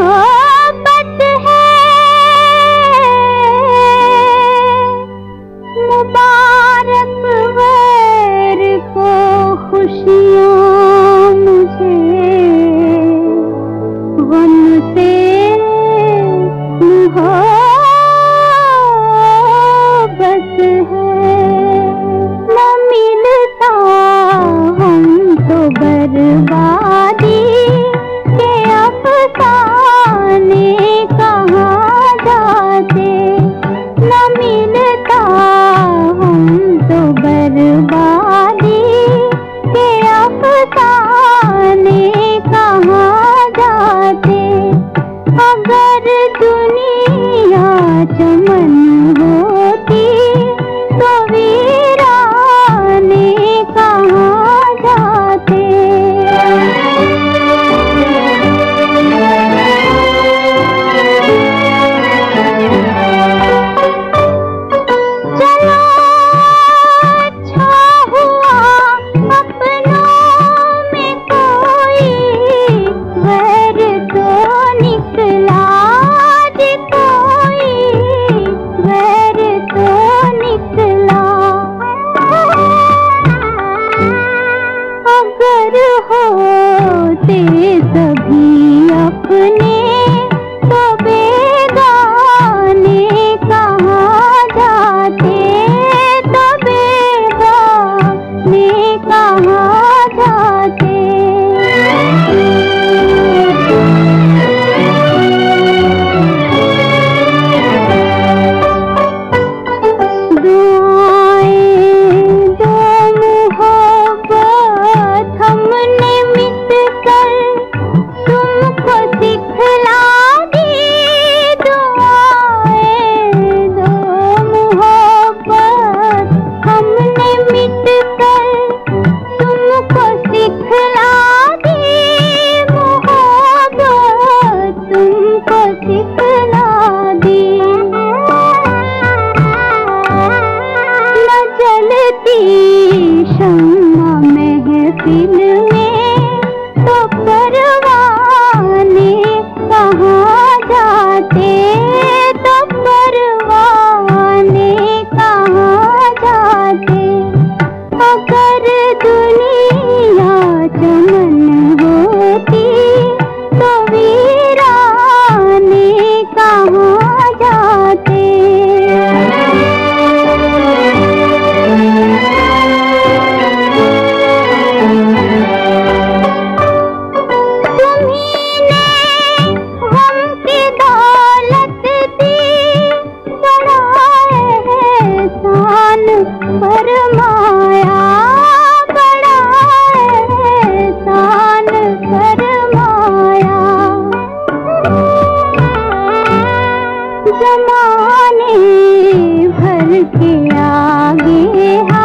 Oh. दुनिया चमन होती होते सभी आगे